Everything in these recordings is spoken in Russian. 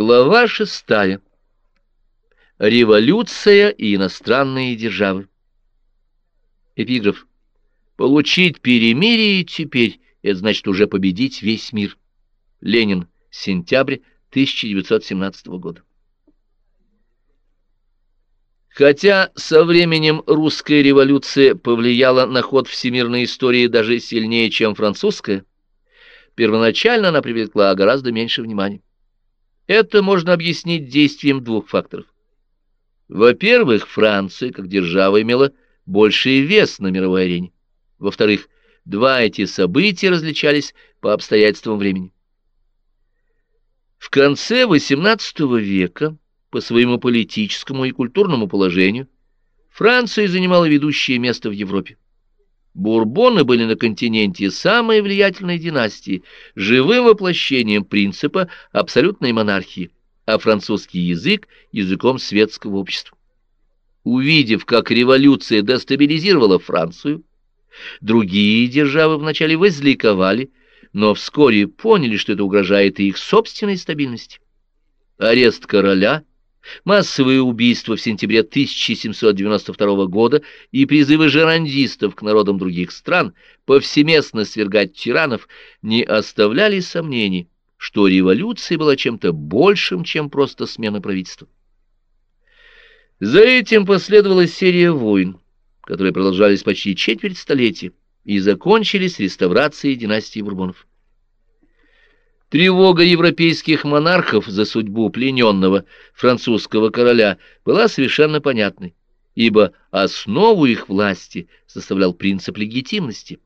Глава шестая. Революция и иностранные державы. Эпиграф. Получить перемирие теперь — это значит уже победить весь мир. Ленин. Сентябрь 1917 года. Хотя со временем русская революция повлияла на ход всемирной истории даже сильнее, чем французская, первоначально она привлекла гораздо меньше внимания. Это можно объяснить действием двух факторов. Во-первых, Франция, как держава, имела больший вес на мировой арене. Во-вторых, два эти события различались по обстоятельствам времени. В конце XVIII века, по своему политическому и культурному положению, Франция занимала ведущее место в Европе. Бурбоны были на континенте самой влиятельной династией, живым воплощением принципа абсолютной монархии, а французский язык – языком светского общества. Увидев, как революция дестабилизировала Францию, другие державы вначале возликовали, но вскоре поняли, что это угрожает и их собственной стабильности. Арест короля – Массовые убийства в сентябре 1792 года и призывы жерандистов к народам других стран повсеместно свергать тиранов не оставляли сомнений, что революция была чем-то большим, чем просто смена правительства. За этим последовала серия войн, которые продолжались почти четверть столетия и закончились реставрацией династии Бурбонов. Тревога европейских монархов за судьбу плененного французского короля была совершенно понятной, ибо основу их власти составлял принцип легитимности,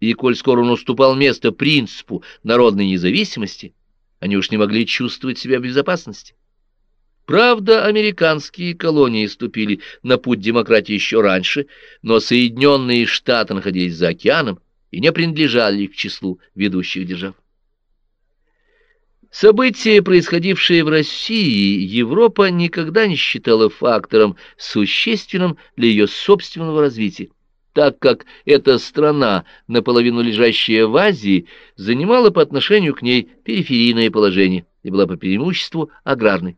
и коль скоро он уступал место принципу народной независимости, они уж не могли чувствовать себя в безопасности. Правда, американские колонии ступили на путь демократии еще раньше, но Соединенные Штаты находились за океаном и не принадлежали к числу ведущих держав. События, происходившие в России, Европа никогда не считала фактором существенным для ее собственного развития, так как эта страна, наполовину лежащая в Азии, занимала по отношению к ней периферийное положение и была по преимуществу аграрной.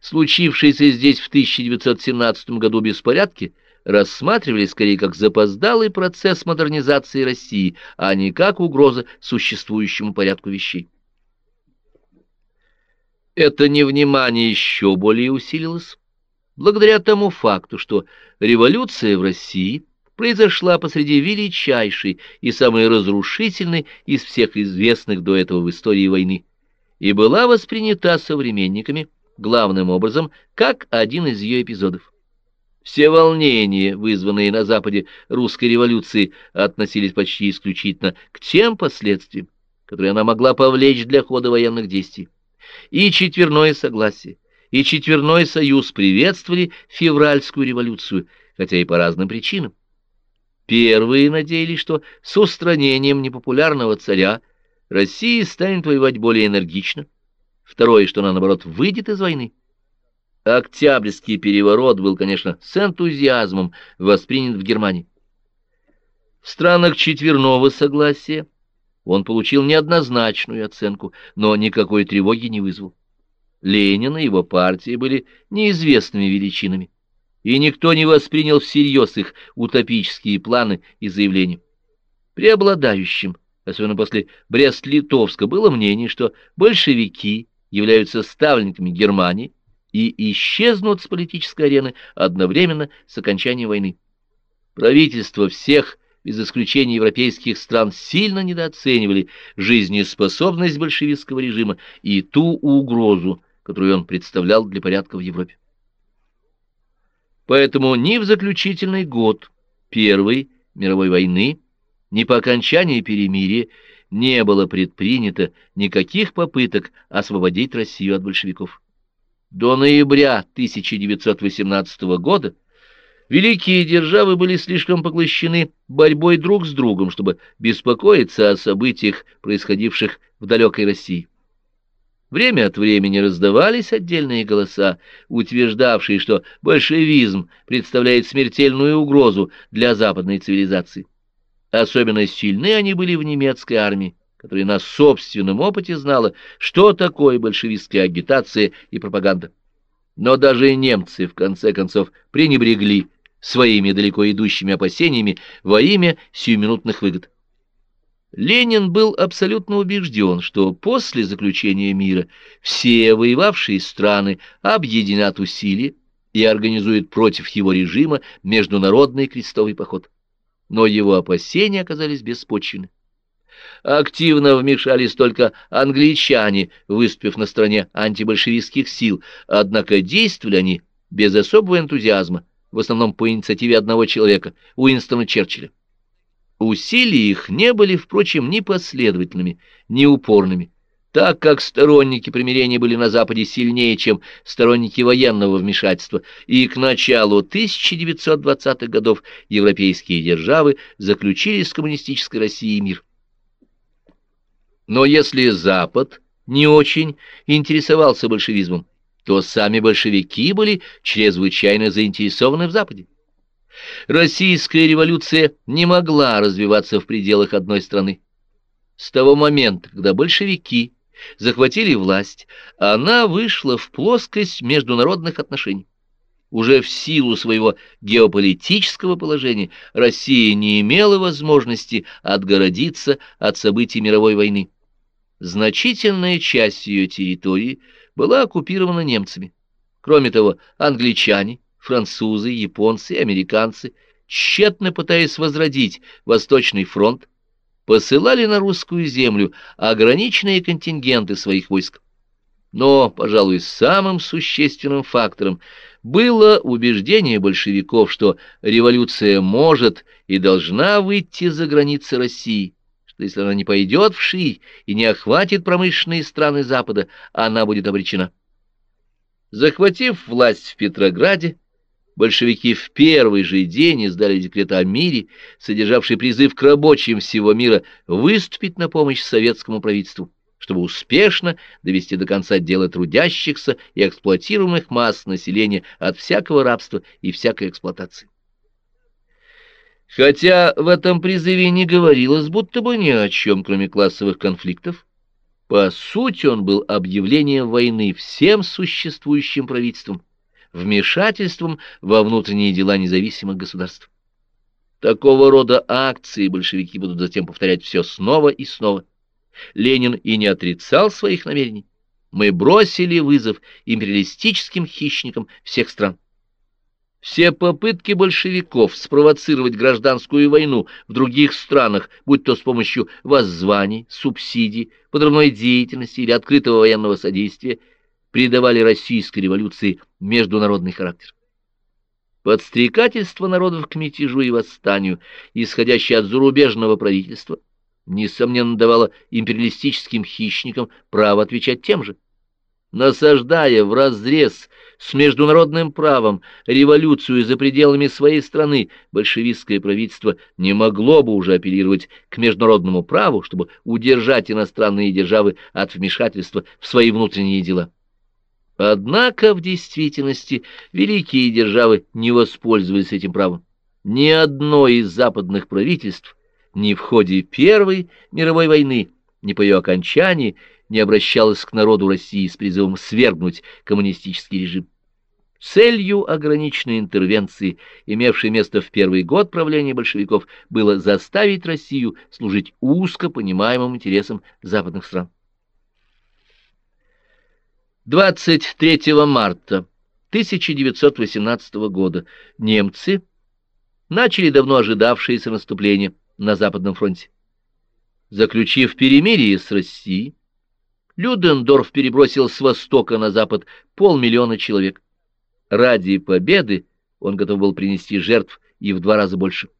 Случившиеся здесь в 1917 году беспорядки рассматривали скорее как запоздалый процесс модернизации России, а не как угроза существующему порядку вещей. Это невнимание еще более усилилось благодаря тому факту, что революция в России произошла посреди величайшей и самой разрушительной из всех известных до этого в истории войны и была воспринята современниками главным образом как один из ее эпизодов. Все волнения, вызванные на Западе русской революции, относились почти исключительно к тем последствиям, которые она могла повлечь для хода военных действий и четверное согласие, и четверной союз приветствовали февральскую революцию, хотя и по разным причинам. Первые надеялись, что с устранением непопулярного царя Россия станет воевать более энергично. Второе, что она, наоборот, выйдет из войны. Октябрьский переворот был, конечно, с энтузиазмом воспринят в Германии. В странах четверного согласия он получил неоднозначную оценку, но никакой тревоги не вызвал. Ленин и его партия были неизвестными величинами, и никто не воспринял всерьез их утопические планы и заявления. Преобладающим, особенно после Брест-Литовска, было мнение, что большевики являются ставленниками Германии и исчезнут с политической арены одновременно с окончанием войны. Правительство всех без исключения европейских стран, сильно недооценивали жизнеспособность большевистского режима и ту угрозу, которую он представлял для порядка в Европе. Поэтому ни в заключительный год Первой мировой войны, ни по окончании перемирия не было предпринято никаких попыток освободить Россию от большевиков. До ноября 1918 года Великие державы были слишком поглощены борьбой друг с другом, чтобы беспокоиться о событиях, происходивших в далекой России. Время от времени раздавались отдельные голоса, утверждавшие, что большевизм представляет смертельную угрозу для западной цивилизации. Особенно сильны они были в немецкой армии, которая на собственном опыте знала, что такое большевистская агитация и пропаганда. Но даже немцы, в конце концов, пренебрегли своими далеко идущими опасениями во имя сиюминутных выгод. Ленин был абсолютно убежден, что после заключения мира все воевавшие страны объединят усилия и организуют против его режима международный крестовый поход. Но его опасения оказались беспочвенны. Активно вмешались только англичане, выступив на стороне антибольшевистских сил, однако действовали они без особого энтузиазма, в основном по инициативе одного человека, Уинстона Черчилля. Усилия их не были, впрочем, ни последовательными, ни упорными, так как сторонники примирения были на Западе сильнее, чем сторонники военного вмешательства, и к началу 1920-х годов европейские державы заключили с коммунистической Россией мир. Но если Запад не очень интересовался большевизмом, то сами большевики были чрезвычайно заинтересованы в Западе. Российская революция не могла развиваться в пределах одной страны. С того момента, когда большевики захватили власть, она вышла в плоскость международных отношений. Уже в силу своего геополитического положения Россия не имела возможности отгородиться от событий мировой войны. Значительная часть ее территории была оккупирована немцами. Кроме того, англичане, французы, японцы, американцы, тщетно пытаясь возродить Восточный фронт, посылали на русскую землю ограниченные контингенты своих войск. Но, пожалуй, самым существенным фактором было убеждение большевиков, что революция может и должна выйти за границы России, что если она не пойдет вширь и не охватит промышленные страны Запада, она будет обречена. Захватив власть в Петрограде, большевики в первый же день издали декрет о мире, содержавший призыв к рабочим всего мира выступить на помощь советскому правительству, чтобы успешно довести до конца дело трудящихся и эксплуатируемых масс населения от всякого рабства и всякой эксплуатации. Хотя в этом призыве не говорилось будто бы ни о чем, кроме классовых конфликтов, по сути он был объявлением войны всем существующим правительствам, вмешательством во внутренние дела независимых государств. Такого рода акции большевики будут затем повторять все снова и снова. Ленин и не отрицал своих намерений. Мы бросили вызов империалистическим хищникам всех стран. Все попытки большевиков спровоцировать гражданскую войну в других странах, будь то с помощью воззваний, субсидий, подрывной деятельности или открытого военного содействия, придавали российской революции международный характер. Подстрекательство народов к мятежу и восстанию, исходящее от зарубежного правительства, несомненно давало империалистическим хищникам право отвечать тем же насаждая в разрез с международным правом революцию за пределами своей страны, большевистское правительство не могло бы уже апеллировать к международному праву, чтобы удержать иностранные державы от вмешательства в свои внутренние дела. Однако в действительности великие державы не воспользовались этим правом. Ни одно из западных правительств ни в ходе Первой мировой войны, ни по ее окончании не обращалась к народу России с призывом свергнуть коммунистический режим. Целью ограниченной интервенции, имевшей место в первый год правления большевиков, было заставить Россию служить узко понимаемым интересам западных стран. 23 марта 1918 года немцы начали давно ожидавшееся наступление на Западном фронте. Заключив перемирие с Россией, Людендорф перебросил с востока на запад полмиллиона человек. Ради победы он готов был принести жертв и в два раза больше.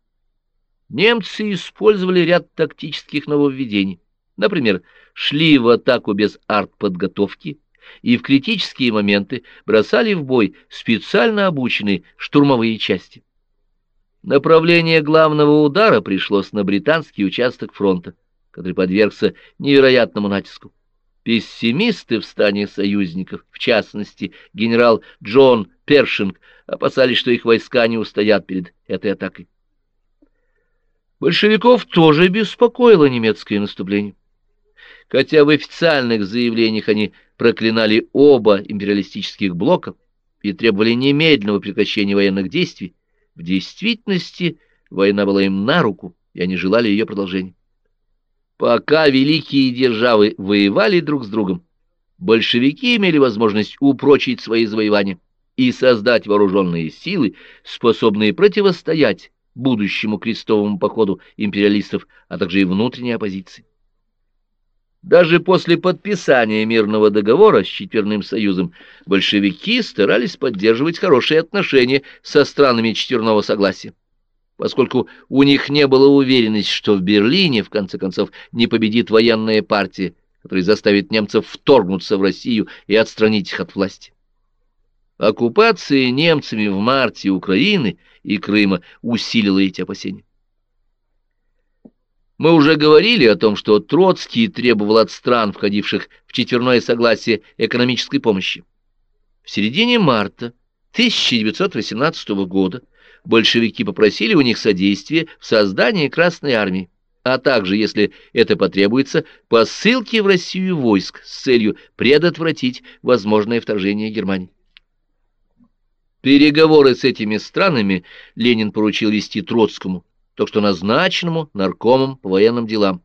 Немцы использовали ряд тактических нововведений. Например, шли в атаку без артподготовки и в критические моменты бросали в бой специально обученные штурмовые части. Направление главного удара пришлось на британский участок фронта, который подвергся невероятному натиску. Пессимисты в стане союзников, в частности, генерал Джон Першинг, опасались, что их войска не устоят перед этой атакой. Большевиков тоже беспокоило немецкое наступление. Хотя в официальных заявлениях они проклинали оба империалистических блока и требовали немедленного прекращения военных действий, в действительности война была им на руку, и они желали ее продолжения. Пока великие державы воевали друг с другом, большевики имели возможность упрочить свои завоевания и создать вооруженные силы, способные противостоять будущему крестовому походу империалистов, а также и внутренней оппозиции. Даже после подписания мирного договора с Четверным Союзом большевики старались поддерживать хорошие отношения со странами Четверного Согласия, поскольку у них не было уверенности, что в Берлине, в конце концов, не победит военная партия, которая заставит немцев вторгнуться в Россию и отстранить их от власти. Оккупация немцами в марте Украины и Крыма усилила эти опасения. Мы уже говорили о том, что Троцкий требовал от стран, входивших в четверное согласие экономической помощи. В середине марта 1918 года большевики попросили у них содействия в создании Красной Армии, а также, если это потребуется, посылки в Россию войск с целью предотвратить возможное вторжение Германии. Переговоры с этими странами Ленин поручил вести Троцкому, только что назначенному наркомом по военным делам,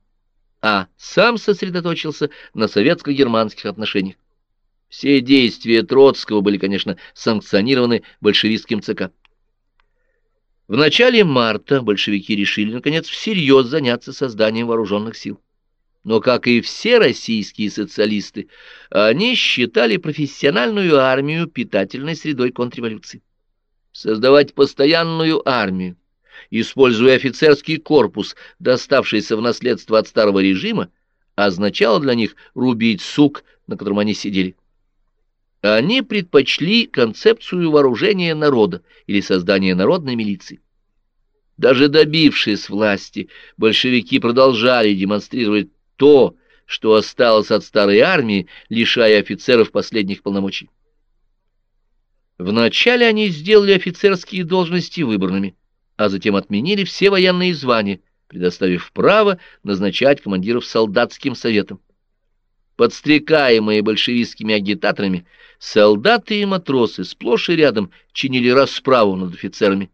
а сам сосредоточился на советско-германских отношениях. Все действия Троцкого были, конечно, санкционированы большевистским ЦК. В начале марта большевики решили, наконец, всерьез заняться созданием вооруженных сил. Но, как и все российские социалисты, они считали профессиональную армию питательной средой контрреволюции. Создавать постоянную армию, используя офицерский корпус, доставшийся в наследство от старого режима, означало для них рубить сук, на котором они сидели. Они предпочли концепцию вооружения народа или создания народной милиции. Даже добившись власти, большевики продолжали демонстрировать то, что осталось от старой армии, лишая офицеров последних полномочий. Вначале они сделали офицерские должности выборными а затем отменили все военные звания, предоставив право назначать командиров солдатским советом. Подстрекаемые большевистскими агитаторами, солдаты и матросы сплошь и рядом чинили расправу над офицерами.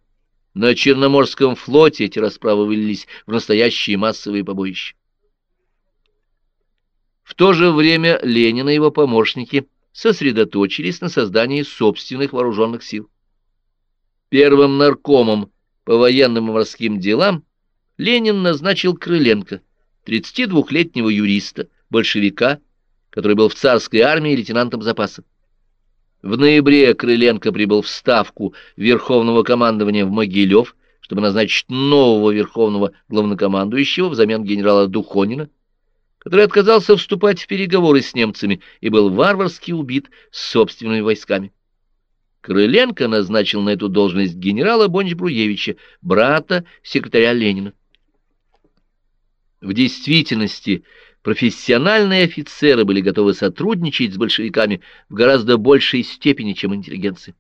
На Черноморском флоте эти расправы вылились в настоящие массовые побоища. В то же время Ленин и его помощники сосредоточились на создании собственных вооруженных сил. Первым наркомом по военным и морским делам Ленин назначил Крыленко, 32-летнего юриста, большевика, который был в царской армии лейтенантом запаса. В ноябре Крыленко прибыл в Ставку Верховного командования в Могилев, чтобы назначить нового верховного главнокомандующего взамен генерала Духонина, который отказался вступать в переговоры с немцами и был варварски убит собственными войсками. Крыленко назначил на эту должность генерала Бонч-Бруевича, брата секретаря Ленина. В действительности профессиональные офицеры были готовы сотрудничать с большевиками в гораздо большей степени, чем интеллигенцы.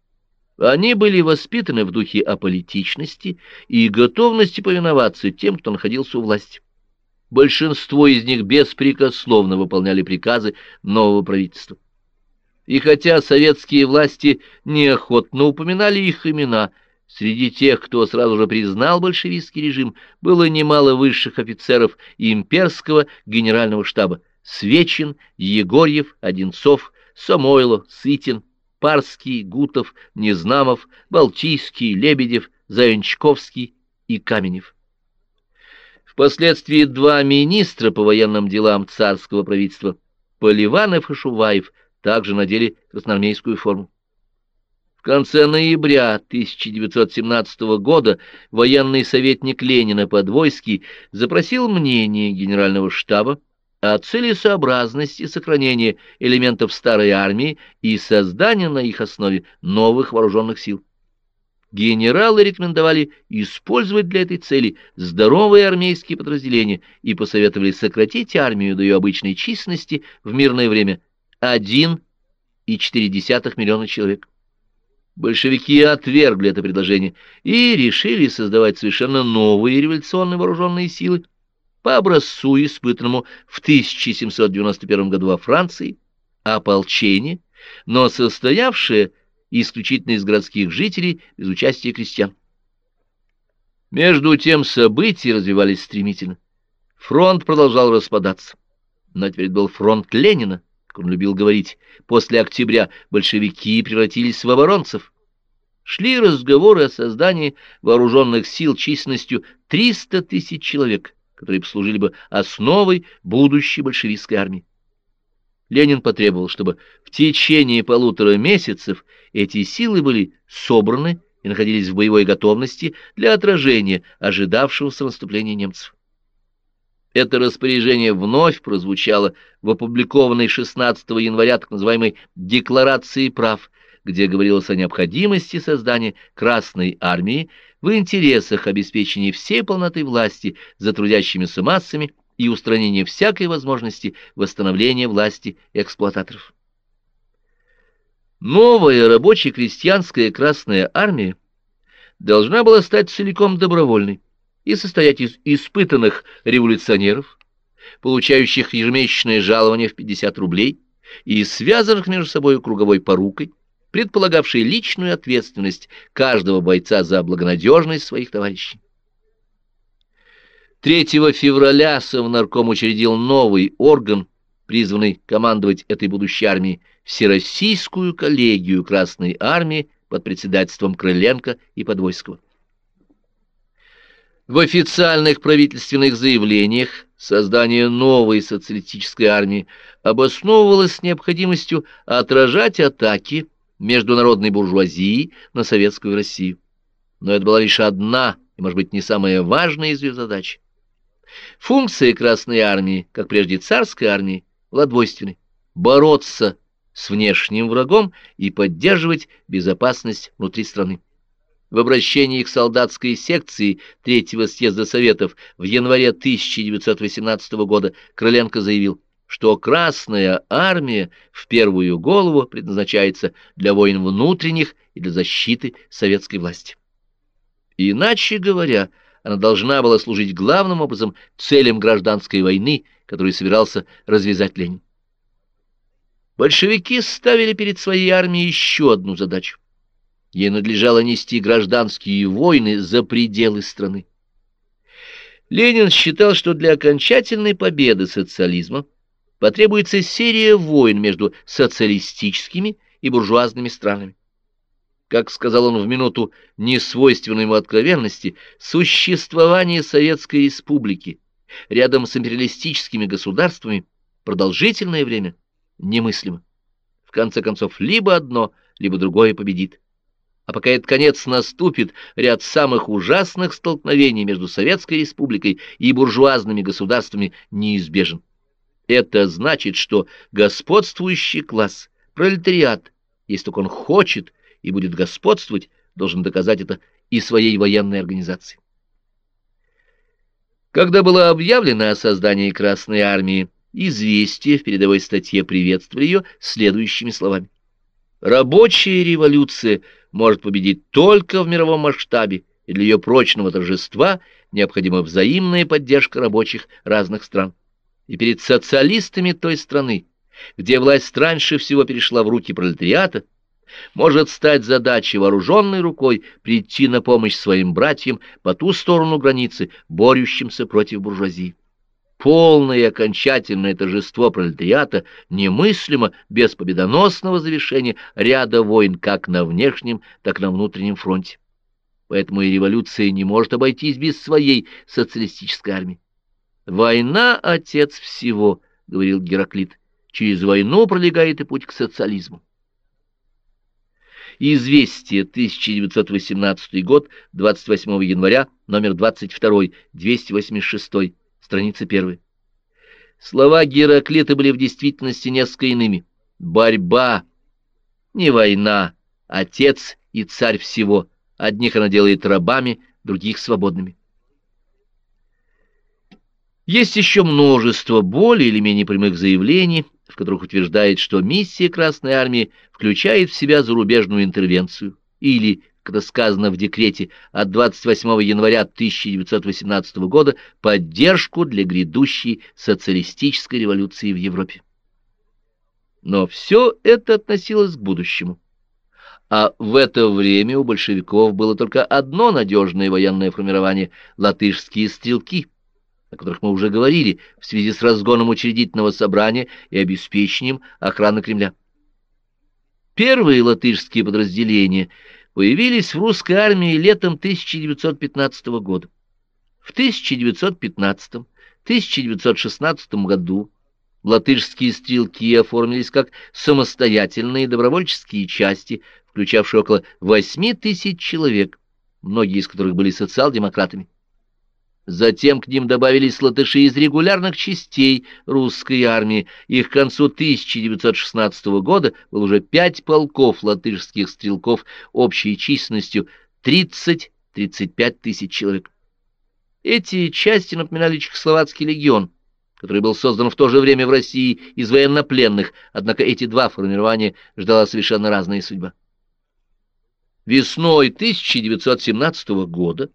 Они были воспитаны в духе аполитичности и готовности повиноваться тем, кто находился у власти. Большинство из них беспрекословно выполняли приказы нового правительства. И хотя советские власти неохотно упоминали их имена, среди тех, кто сразу же признал большевистский режим, было немало высших офицеров имперского генерального штаба – Свечин, Егорьев, Одинцов, Самойлов, Сытин, Парский, Гутов, Незнамов, Балтийский, Лебедев, Заянчковский и Каменев. Впоследствии два министра по военным делам царского правительства – Поливанов и Шуваев – также надели красноармейскую форму. В конце ноября 1917 года военный советник Ленина Подвойский запросил мнение генерального штаба о целесообразности сохранения элементов старой армии и создания на их основе новых вооруженных сил. Генералы рекомендовали использовать для этой цели здоровые армейские подразделения и посоветовали сократить армию до ее обычной численности в мирное время – 1,4 миллиона человек. Большевики отвергли это предложение и решили создавать совершенно новые революционные вооруженные силы, по образцу, испытанному в 1791 году во Франции, ополчение, но состоявшее исключительно из городских жителей без участия крестьян. Между тем события развивались стремительно. Фронт продолжал распадаться. Но теперь был фронт Ленина, как он любил говорить. После октября большевики превратились в оборонцев. Шли разговоры о создании вооруженных сил численностью 300 тысяч человек, которые послужили бы основой будущей большевистской армии. Ленин потребовал, чтобы в течение полутора месяцев эти силы были собраны и находились в боевой готовности для отражения ожидавшегося наступления немцев. Это распоряжение вновь прозвучало в опубликованной 16 января так называемой «Декларации прав», где говорилось о необходимости создания Красной Армии в интересах обеспечения всей полноты власти за трудящимися массами и устранения всякой возможности восстановления власти эксплуататоров. Новая рабоче-крестьянская Красная Армия должна была стать целиком добровольной и состоять из испытанных революционеров, получающих ежемесячное жалование в 50 рублей и связанных между собой круговой порукой, предполагавшей личную ответственность каждого бойца за благонадежность своих товарищей. 3 февраля Совнарком учредил новый орган, призванный командовать этой будущей армией, Всероссийскую коллегию Красной Армии под председательством Крыленко и Подвойского. В официальных правительственных заявлениях создание новой социалистической армии обосновывалось необходимостью отражать атаки международной буржуазии на советскую Россию. Но это была лишь одна и, может быть, не самая важная из ее задач. Функция Красной армии, как прежде царской армии, была двойственной – бороться с внешним врагом и поддерживать безопасность внутри страны. В обращении к солдатской секции Третьего съезда Советов в январе 1918 года Крыленко заявил, что Красная Армия в первую голову предназначается для войн внутренних и для защиты советской власти. Иначе говоря, она должна была служить главным образом целям гражданской войны, которую собирался развязать Ленин. Большевики ставили перед своей армией еще одну задачу. Ей надлежало нести гражданские войны за пределы страны. Ленин считал, что для окончательной победы социализма потребуется серия войн между социалистическими и буржуазными странами. Как сказал он в минуту несвойственной ему откровенности, существование Советской Республики рядом с империалистическими государствами продолжительное время немыслимо. В конце концов, либо одно, либо другое победит. А пока этот конец наступит, ряд самых ужасных столкновений между Советской Республикой и буржуазными государствами неизбежен. Это значит, что господствующий класс, пролетариат, если только он хочет и будет господствовать, должен доказать это и своей военной организации. Когда было объявлено о создании Красной Армии, известие в передовой статье приветствовали ее следующими словами. Рабочая революция может победить только в мировом масштабе, и для ее прочного торжества необходима взаимная поддержка рабочих разных стран. И перед социалистами той страны, где власть раньше всего перешла в руки пролетариата, может стать задачей вооруженной рукой прийти на помощь своим братьям по ту сторону границы, борющимся против буржуазии полное и окончательное торжество пролетариата немыслимо без победоносного завершения ряда войн как на внешнем, так и на внутреннем фронте. Поэтому и революция не может обойтись без своей социалистической армии. «Война — отец всего», — говорил Гераклит. «Через войну пролегает и путь к социализму». Известие, 1918 год, 28 января, номер 22, 286 страница первая. Слова Гераклита были в действительности несколько иными. Борьба, не война, отец и царь всего. Одних она делает рабами, других свободными. Есть еще множество более или менее прямых заявлений, в которых утверждает, что миссия Красной Армии включает в себя зарубежную интервенцию или это сказано в декрете от 28 января 1918 года, поддержку для грядущей социалистической революции в Европе. Но все это относилось к будущему. А в это время у большевиков было только одно надежное военное формирование – латышские стрелки, о которых мы уже говорили в связи с разгоном учредительного собрания и обеспечением охраны Кремля. Первые латышские подразделения появились в русской армии летом 1915 года. В 1915-1916 году латышские стрелки оформились как самостоятельные добровольческие части, включавшие около 8 тысяч человек, многие из которых были социал-демократами. Затем к ним добавились латыши из регулярных частей русской армии, и к концу 1916 года было уже пять полков латышских стрелков общей численностью 30-35 тысяч человек. Эти части напоминали Чехословацкий легион, который был создан в то же время в России из военнопленных, однако эти два формирования ждала совершенно разная судьба. Весной 1917 года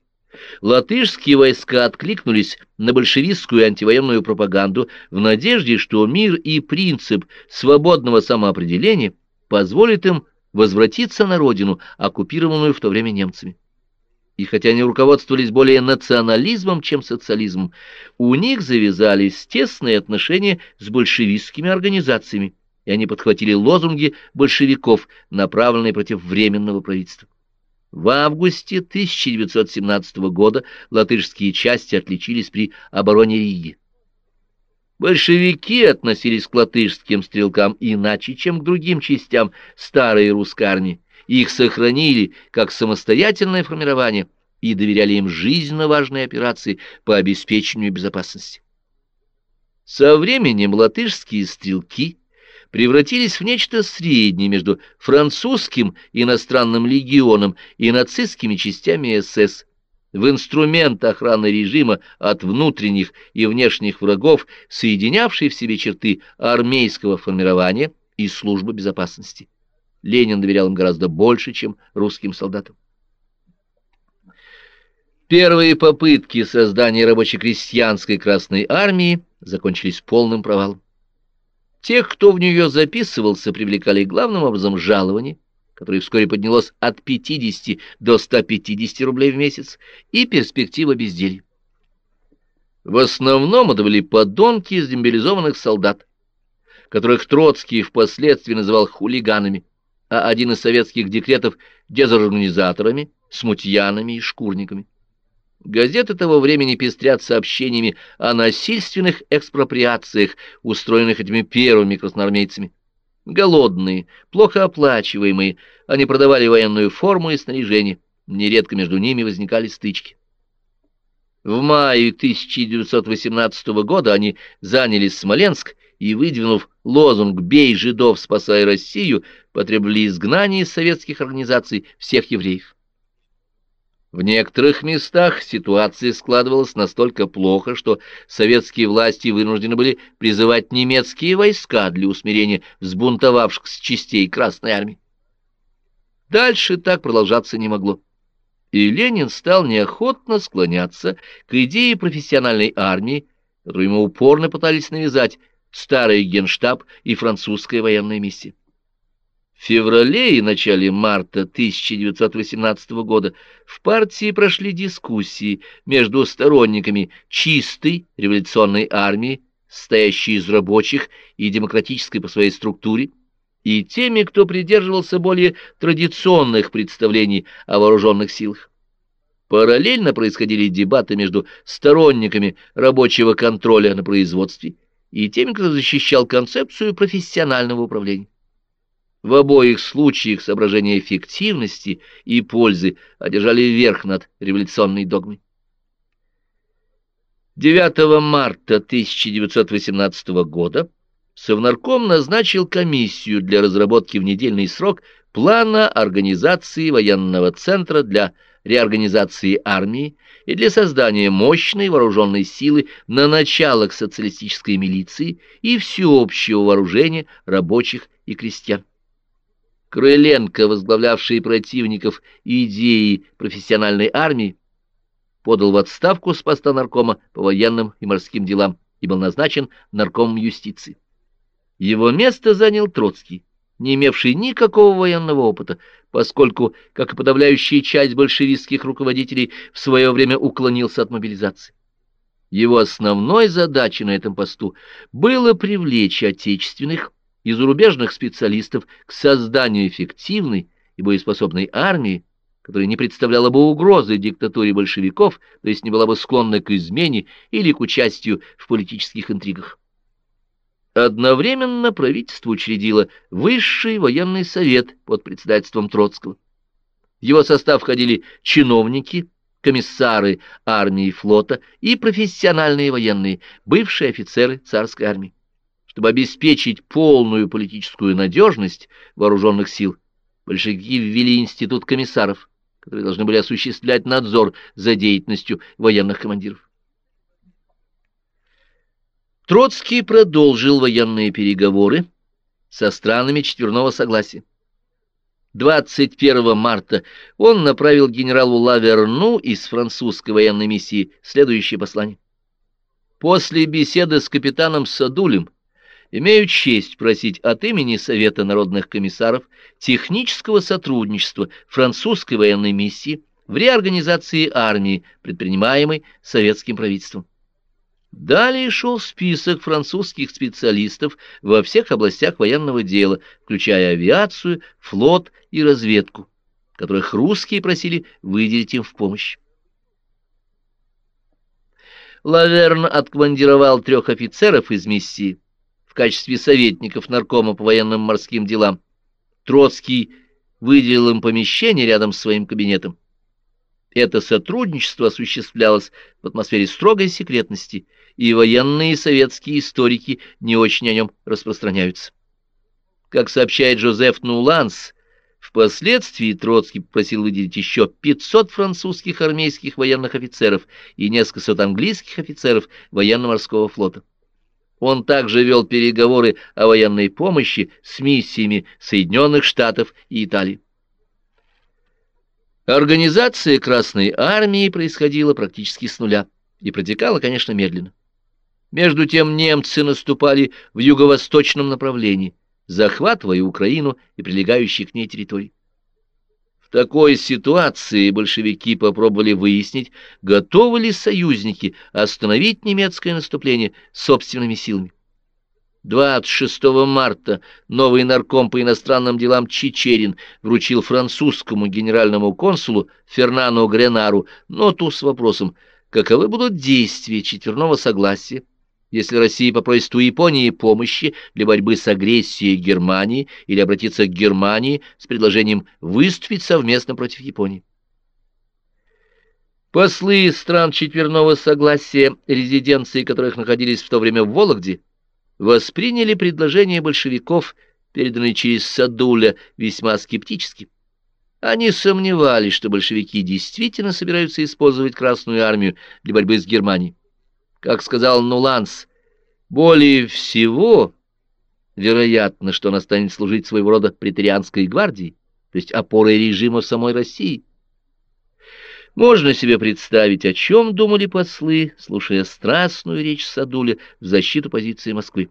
Латышские войска откликнулись на большевистскую антивоенную пропаганду в надежде, что мир и принцип свободного самоопределения позволит им возвратиться на родину, оккупированную в то время немцами. И хотя они руководствовались более национализмом, чем социализмом, у них завязались тесные отношения с большевистскими организациями, и они подхватили лозунги большевиков, направленные против Временного правительства. В августе 1917 года латышские части отличились при обороне Риги. Большевики относились к латышским стрелкам иначе, чем к другим частям старой русской армии. Их сохранили как самостоятельное формирование и доверяли им жизненно важные операции по обеспечению безопасности. Со временем латышские стрелки превратились в нечто среднее между французским иностранным легионом и нацистскими частями СС, в инструмент охраны режима от внутренних и внешних врагов, соединявший в себе черты армейского формирования и службы безопасности. Ленин доверял им гораздо больше, чем русским солдатам. Первые попытки создания рабоче-крестьянской Красной Армии закончились полным провалом. Тех, кто в нее записывался, привлекали главным образом жалование, которое вскоре поднялось от 50 до 150 рублей в месяц, и перспектива безделья. В основном это были подонки из демобилизованных солдат, которых Троцкий впоследствии называл хулиганами, а один из советских декретов – дезорганизаторами, смутьянами и шкурниками. Газеты того времени пестрят сообщениями о насильственных экспроприациях, устроенных этими первыми красноармейцами. Голодные, плохо оплачиваемые, они продавали военную форму и снаряжение. Нередко между ними возникали стычки. В мае 1918 года они заняли Смоленск и, выдвинув лозунг «Бей жидов, спасай Россию», потребовали изгнания из советских организаций всех евреев. В некоторых местах ситуация складывалась настолько плохо, что советские власти вынуждены были призывать немецкие войска для усмирения взбунтовавшихся частей Красной Армии. Дальше так продолжаться не могло. И Ленин стал неохотно склоняться к идее профессиональной армии, которую ему упорно пытались навязать старый генштаб и французская военная миссия. В феврале и начале марта 1918 года в партии прошли дискуссии между сторонниками чистой революционной армии, состоящей из рабочих и демократической по своей структуре, и теми, кто придерживался более традиционных представлений о вооруженных силах. Параллельно происходили дебаты между сторонниками рабочего контроля на производстве и теми, кто защищал концепцию профессионального управления. В обоих случаях соображения эффективности и пользы одержали верх над революционной догмой. 9 марта 1918 года Совнарком назначил комиссию для разработки в недельный срок плана организации военного центра для реорганизации армии и для создания мощной вооруженной силы на началах социалистической милиции и всеобщего вооружения рабочих и крестьян. Крыленко, возглавлявший противников идеи профессиональной армии, подал в отставку с поста наркома по военным и морским делам и был назначен наркомом юстиции. Его место занял Троцкий, не имевший никакого военного опыта, поскольку, как и подавляющая часть большевистских руководителей, в свое время уклонился от мобилизации. Его основной задачей на этом посту было привлечь отечественных и зарубежных специалистов к созданию эффективной и боеспособной армии, которая не представляла бы угрозы диктатуре большевиков, то есть не была бы склонна к измене или к участию в политических интригах. Одновременно правительство учредило Высший военный совет под председательством Троцкого. В его состав входили чиновники, комиссары армии и флота и профессиональные военные, бывшие офицеры царской армии. Чтобы обеспечить полную политическую надежность вооруженных сил, большевики ввели институт комиссаров, которые должны были осуществлять надзор за деятельностью военных командиров. Троцкий продолжил военные переговоры со странами четверного согласия. 21 марта он направил генералу Лаверну из французской военной миссии следующее послание. После беседы с капитаном Садулем имею честь просить от имени Совета народных комиссаров технического сотрудничества французской военной миссии в реорганизации армии, предпринимаемой советским правительством. Далее шел список французских специалистов во всех областях военного дела, включая авиацию, флот и разведку, которых русские просили выделить им в помощь. Лаверн откомандировал трех офицеров из миссии качестве советников наркома по военным морским делам. Троцкий выделил им помещение рядом с своим кабинетом. Это сотрудничество осуществлялось в атмосфере строгой секретности, и военные советские историки не очень о нем распространяются. Как сообщает Жозеф Нуланс, впоследствии Троцкий попросил выделить еще 500 французских армейских военных офицеров и несколько сот английских офицеров военно-морского флота. Он также вел переговоры о военной помощи с миссиями Соединенных Штатов и Италии. Организация Красной Армии происходила практически с нуля и протекала, конечно, медленно. Между тем немцы наступали в юго-восточном направлении, захватывая Украину и прилегающие к ней территории. Такой ситуации большевики попробовали выяснить, готовы ли союзники остановить немецкое наступление собственными силами. 26 марта новый нарком по иностранным делам Чичерин вручил французскому генеральному консулу Фернану Гренару ноту с вопросом, каковы будут действия четверного согласия, если Россия попросит у Японии помощи для борьбы с агрессией Германии или обратиться к Германии с предложением выступить совместно против Японии. Послы стран четверного согласия, резиденции которых находились в то время в Вологде, восприняли предложение большевиков, переданное через Садуля, весьма скептически. Они сомневались, что большевики действительно собираются использовать Красную армию для борьбы с Германией. Как сказал Нуланс, более всего вероятно, что она станет служить своего рода претерианской гвардией, то есть опорой режима самой России. Можно себе представить, о чем думали послы, слушая страстную речь Садуля в защиту позиции Москвы.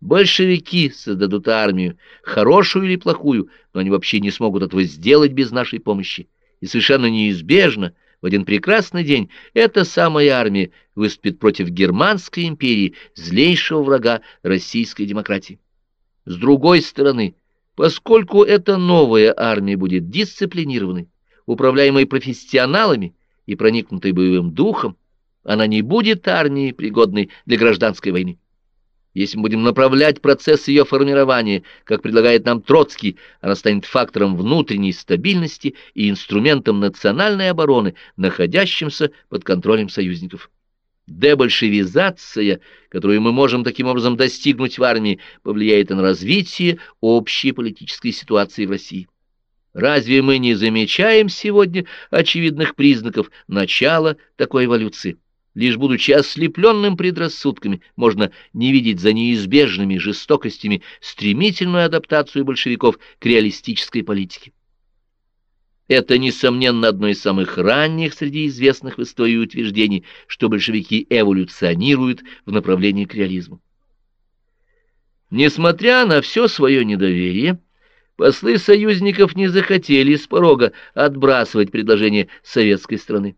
Большевики создадут армию, хорошую или плохую, но они вообще не смогут этого сделать без нашей помощи. И совершенно неизбежно, в один прекрасный день, эта самая армия выступит против Германской империи, злейшего врага российской демократии. С другой стороны, поскольку эта новая армия будет дисциплинированной, управляемой профессионалами и проникнутой боевым духом, она не будет армией, пригодной для гражданской войны. Если мы будем направлять процесс ее формирования, как предлагает нам Троцкий, она станет фактором внутренней стабильности и инструментом национальной обороны, находящимся под контролем союзников. Дебольшевизация, которую мы можем таким образом достигнуть в армии, повлияет на развитие общей политической ситуации в России. Разве мы не замечаем сегодня очевидных признаков начала такой эволюции? Лишь будучи ослепленным предрассудками, можно не видеть за неизбежными жестокостями стремительную адаптацию большевиков к реалистической политике. Это, несомненно, одно из самых ранних среди известных в истории утверждений, что большевики эволюционируют в направлении к реализму. Несмотря на все свое недоверие, послы союзников не захотели с порога отбрасывать предложение советской страны.